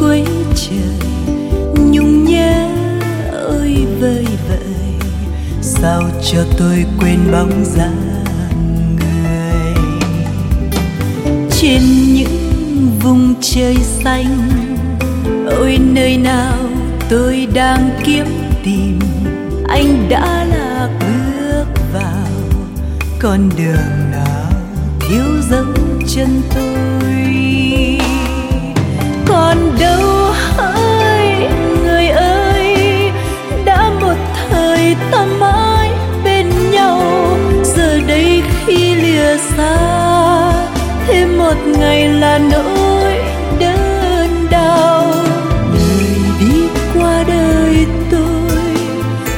cuối trời, nhung nhớ ơi vơi vợi sao cho tôi quên bóng dáng người? Trên những vùng trời xanh, ôi nơi nào tôi đang kiếm tìm? Anh đã lạc bước vào con đường nào? Thiếu dấu chân tôi còn đâu hỡi người ơi. Đã một thời ta mãi bên nhau, giờ đây khi lìa xa, thêm một ngày là nỗi đơn đau. Đời đi qua đời tôi,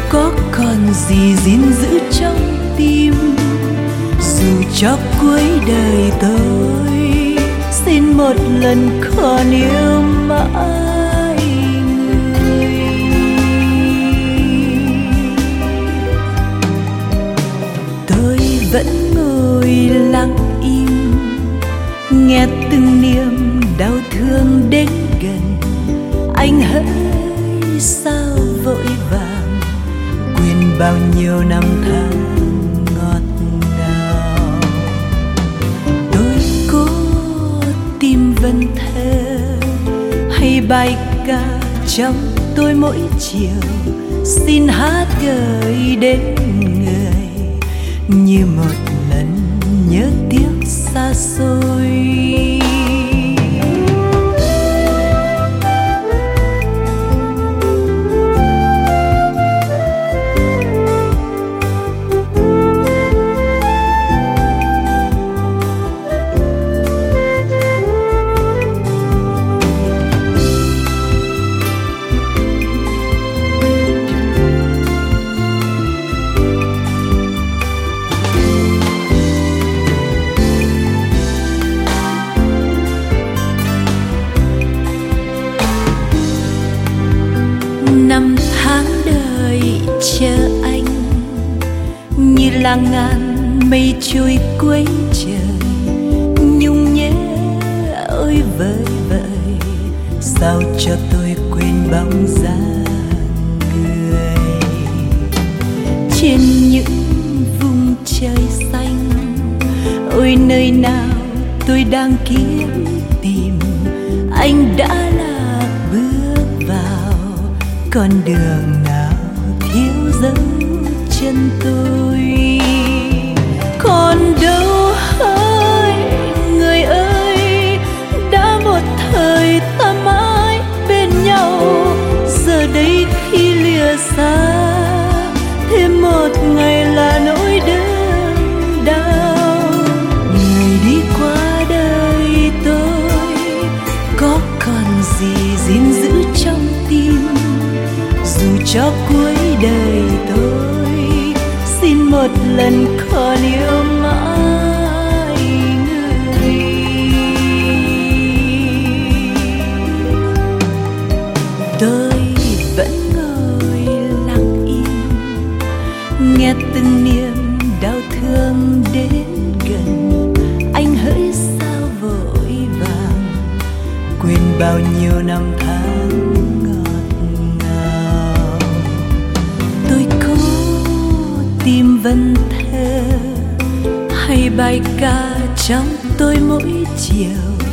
có còn gì gìn giữ trong tim? Dù cho cuối đời tôi một lần còn yêu mãi người. Tôi vẫn ngồi lặng im, nghe từng niềm đau thương đến gần. Anh hỡi sao vội vàng, quên bao nhiêu năm tháng. Bài ca trong tôi mỗi chiều. Xin hát gửi đến người. Như một lần nhớ tiếc xa xôi. Là ngàn mây trôi cuối trời. Nhung nhớ ôi vơi vợi sao cho tôi quên bóng dáng người? Trên những vùng trời xanh, ôi nơi nào tôi đang kiếm tìm? Anh đã lạc bước vào con đường nào thiếu dấu chân tôi? Còn đâu hỡi. Người ơi, đã một thời ta mãi bên nhau, giờ đây khi lìa xa. Một lần còn yêu mãi vân vần thơ, hay bài ca trong tôi mỗi chiều.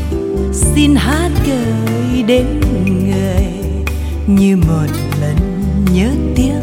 Xin hát gửi đến người như một lần nhớ tiếc.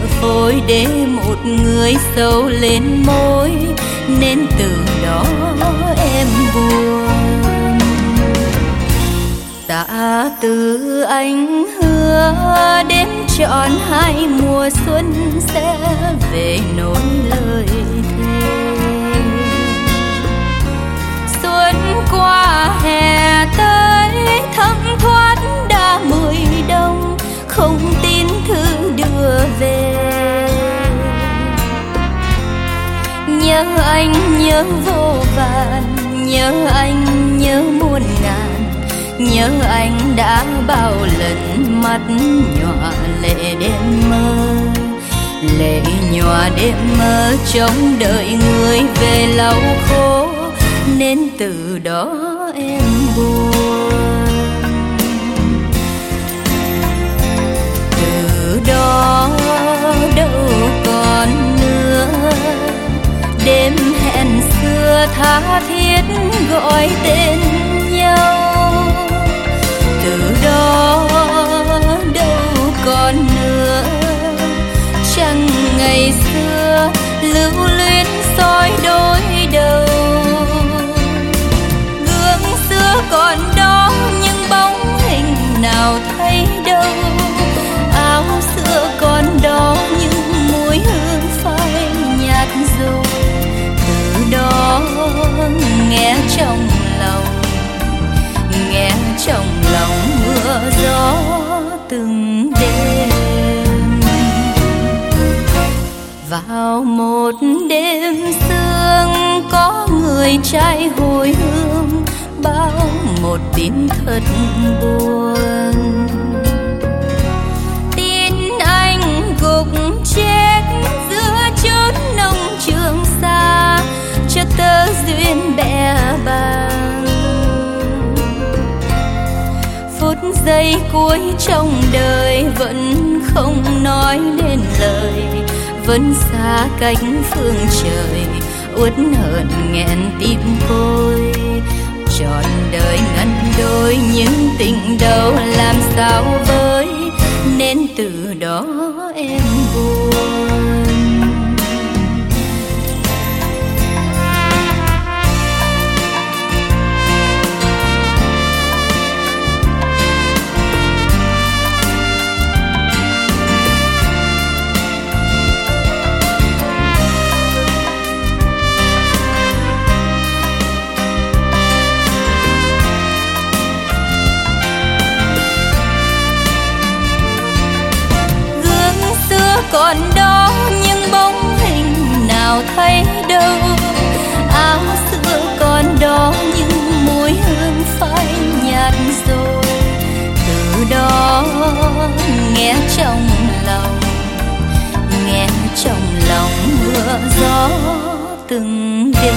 Mình phôi để một người sâu lên môi, nên từ đó em buồn. Tạ từ anh hứa đến trọn hai mùa xuân sẽ về nối lời thề. Xuân qua, hè tới, thấm thoát đã mười đông, không chưa về. Nhớ anh nhớ vô vàn, nhớ anh nhớ muôn ngàn, nhớ anh đã bao lần mắt nhòa lệ đêm mơ, lệ nhòa đêm mơ trông đợi người về lau khô, nên từ đó em buồn. Đâu còn nữa. Đêm hẹn xưa tha thiết gọi tên nhau. Từ đó đâu còn nữa. Chẳng ngày xưa lưu luyến soi đôi đầu. Gương xưa còn đó, nhưng bóng hình nào thấy nghe trong lòng, nghe trong lòng mưa gió từng đêm. Vào một đêm sương có người trai hồi hương, bao một tin thật buồn. Tin anh gục chết duyên bè bàng. Phút giây cuối trong đời vẫn không nói nên lời, vẫn xa cách phương trời, uất hận nghẹn tim côi trọn đời ngăn đôi những tình đầu làm sao với, nên từ đó em còn đó nhưng bóng hình nào thấy đâu áo xưa còn đó nhưng mùi hương phai nhạt rồi. Từ đó nghe trong lòng, nghe trong lòng mưa gió từng đêm.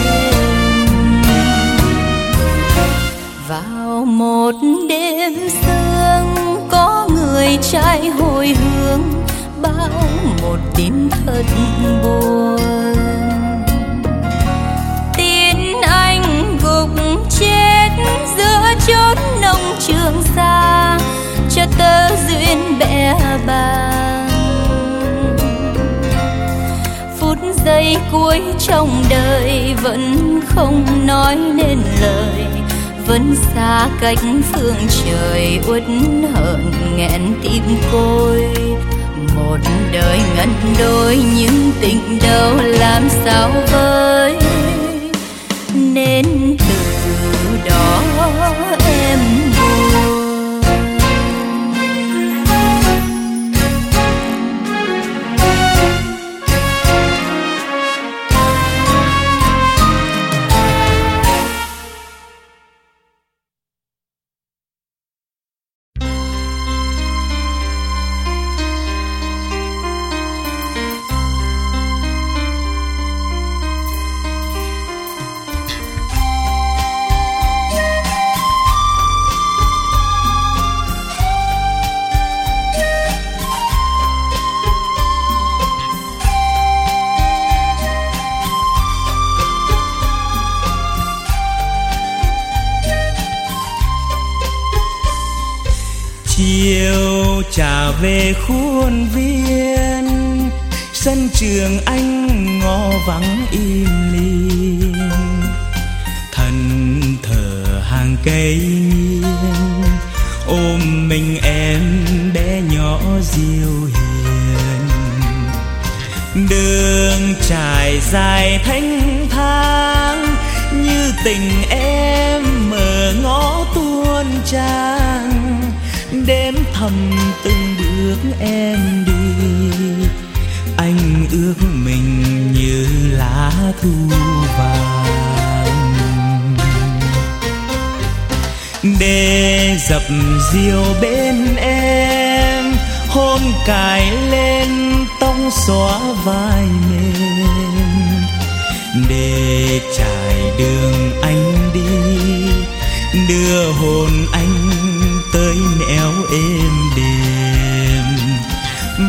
Vào một đêm sương có người trai hồi hương bao một tim thật buồn. Tin anh gục chết giữa chốn nông trường xa, cho tơ duyên bẽ bàng. Phút giây cuối trong đời vẫn không nói nên lời, vẫn xa cách phương trời uất hận nghẹn tim côi một đời ngăn đôi những tình đâu làm sao với nên từ đó về khuôn viên, sân trường anh ngõ vắng im lìm. Thần thờ hàng cây nghiêng, ôm mình em bé nhỏ diêu hiền. Đường trải dài thanh thang, như tình em mở ngõ tuôn tràn đêm thầm từng em đi. Anh ước mình như lá thu vàng. Để dập diều bên em hôm cài lên tông xóa vai mềm. Để trải đường anh đi, đưa hồn anh tới nẻo êm đềm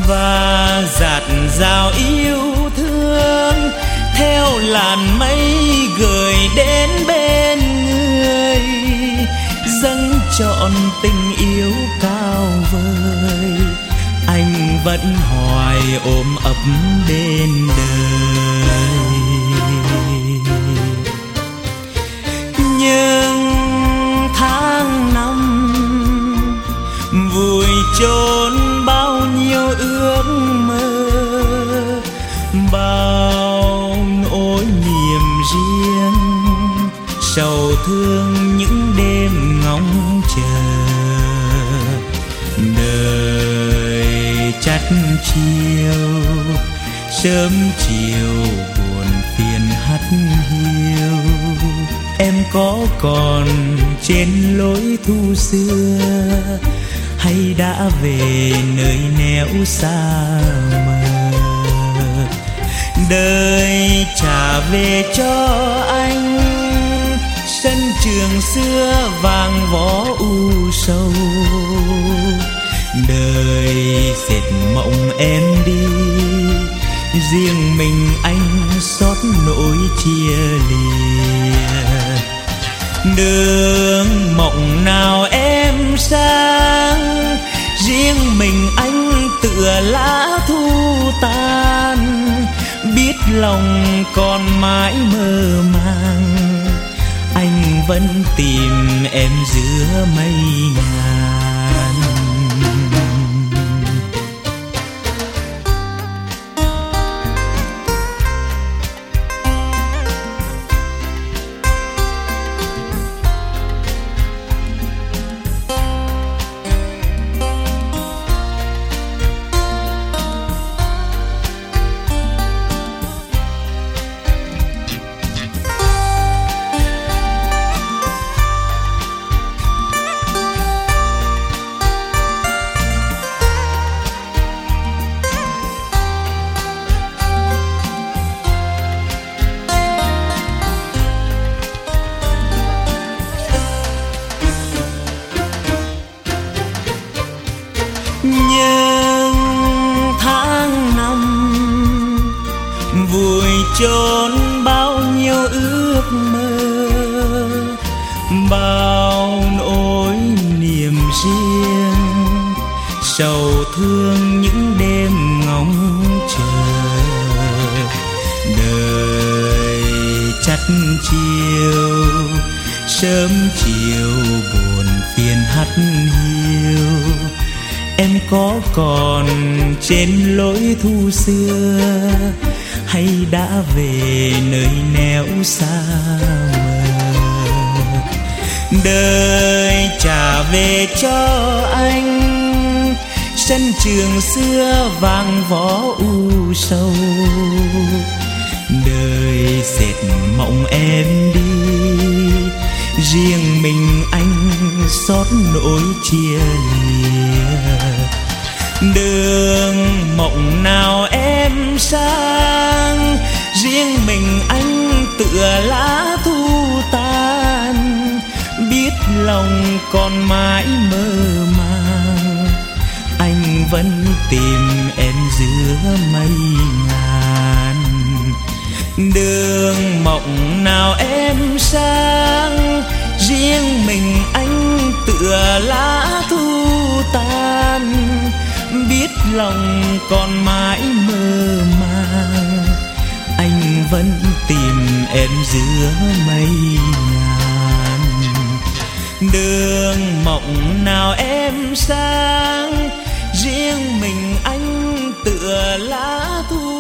và giạt rào yêu thương. Theo làn mây gửi đến bên người, dâng trọn tình yêu cao vời. Anh vẫn hoài ôm ấp bên đời. Nhưng tháng năm, vui trôi chiều. Sớm chiều buồn phiền hắt hiu. Em có còn trên lối thu xưa hay đã về nơi nẻo xa mờ? Đời trả về cho anh, sân trường xưa vàng võ u sầu đời dệt mộng em đi. Riêng mình anh xót nỗi chia lìa. Đường mộng nào em sang, riêng mình anh tựa lá thu tan. Biết lòng còn mãi mơ màng, anh vẫn tìm em giữa mây ngàn hiểu em có còn trên lối thu xưa hay đã về nơi nẻo xa mờ? Đời trả về cho anh, sân trường xưa vàng võ u sầu. Đời dệt mộng em đi riêng mình anh xót nỗi chia lìa. Đường mộng nào em sang, riêng mình anh tựa lá thu tan. Biết lòng còn mãi mơ màng, anh vẫn tìm em giữa mây ngàn đường mộng nào em sang, riêng mình anh tựa lá thu tan. Biết lòng còn mãi mơ màng, anh vẫn tìm em giữa mây ngàn. Đường mộng nào em sang, riêng mình anh tựa lá thu tan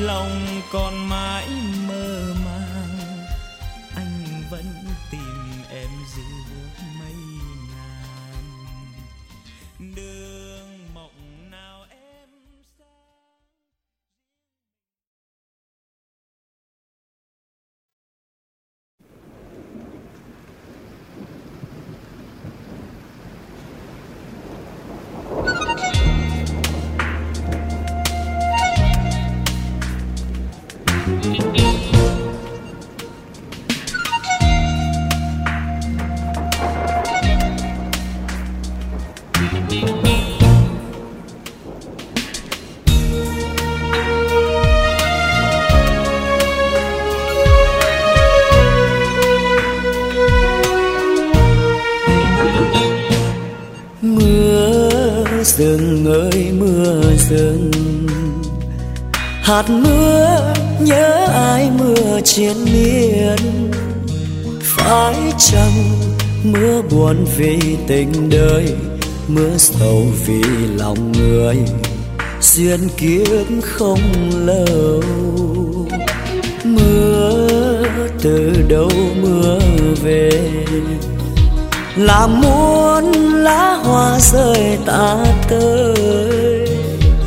lòng còn mãi mơ màng. Rừng ơi, mưa rừng. Hạt mưa, nhớ ai mưa chiến miên phải chăng mưa buồn vì tình đời, mưa sầu vì lòng người. Duyên kiếp không lâu. Mưa từ đâu mưa về? Là muốn lá hoa rơi ta tới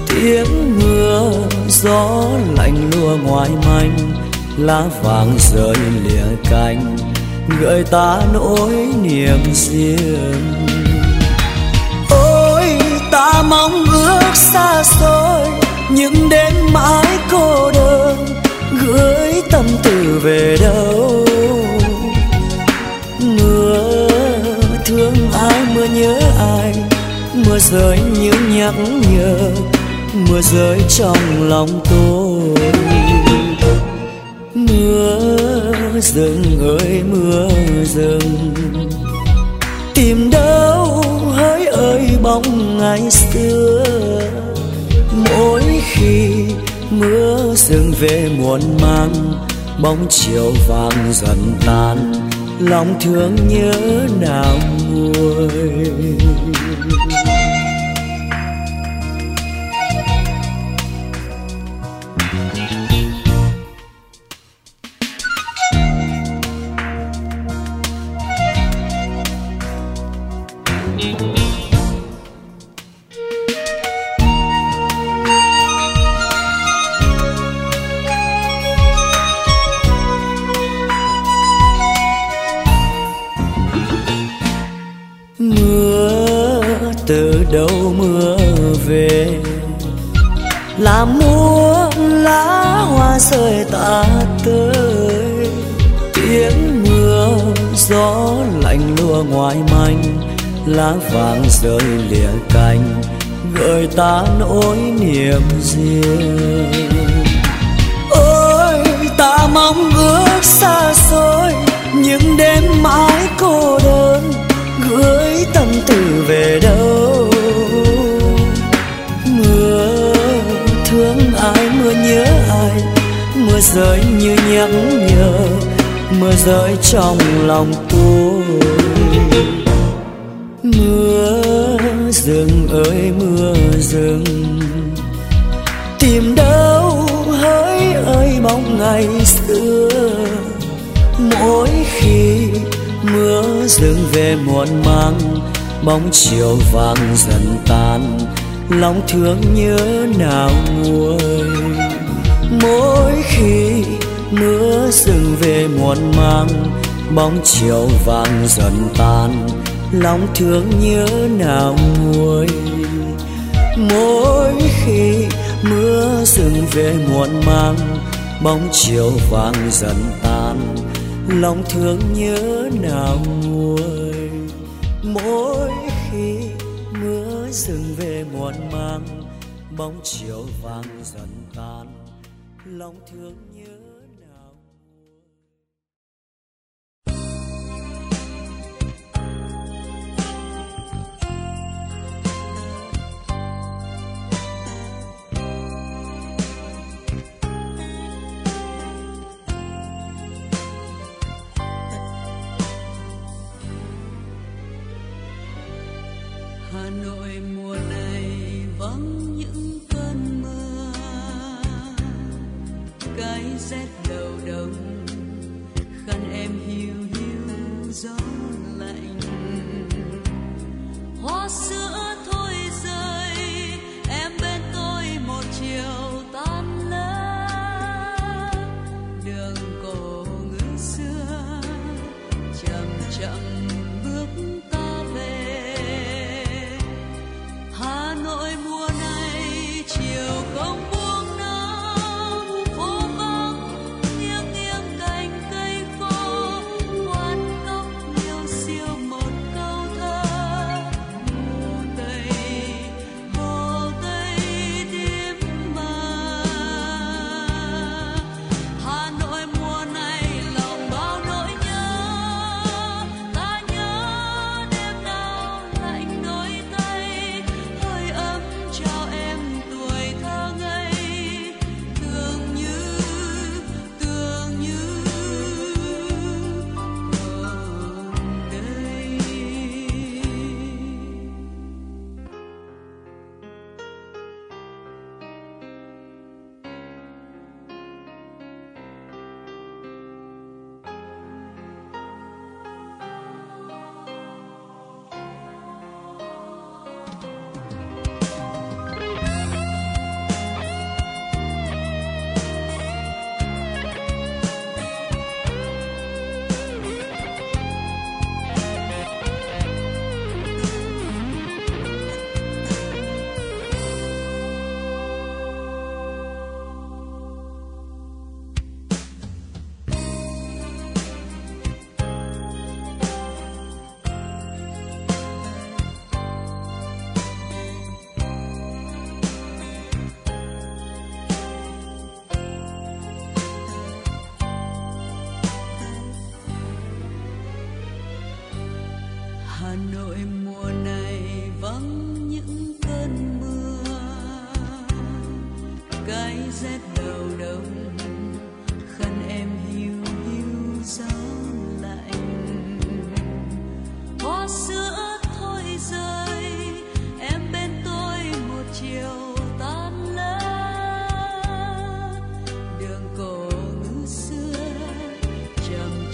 tiếng mưa gió lạnh lùa ngoài manh, lá vàng rơi lìa cánh gợi ta nỗi niềm riêng. Ôi, ta mong ước xa xôi, những đêm mãi cô đơn, gửi tâm tư về đâu? Mưa ai mưa nhớ ai, mưa rơi như nhắc nhở, mưa rơi trong lòng tôi. Mưa rừng ơi, mưa rừng, tìm đâu hỡi ơi, bóng ngày xưa. Mỗi khi mưa rừng về muộn mang bóng chiều vàng dần tan lòng thương nhớ nào nguôi. Ngoài manh, lá vàng rơi lìa cành, gợi ta nỗi niềm riêng. Ôi, ta mong ước xa xôi, những đêm mãi cô đơn, gửi tâm tư về đâu? Mưa thương ai, mưa nhớ ai, mưa rơi như nhắc nhở, mưa rơi trong lòng tôi mưa rừng ơi, mưa rừng. Tìm đâu hỡi ơi, bóng ngày xưa. Mỗi khi mưa rừng về muộn mang bóng chiều vàng dần tan. Lòng thương nhớ nào nguôi. Mỗi khi mưa rừng về muộn mang bóng chiều vàng dần tan lòng thương nhớ nào nguôi mỗi khi mưa dừng về muộn mang bóng chiều vàng dần tan, lòng thương nhớ nào nguôi mỗi khi mưa dừng về muộn mang bóng chiều vàng dần tan, lòng thương nhớ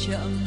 chậm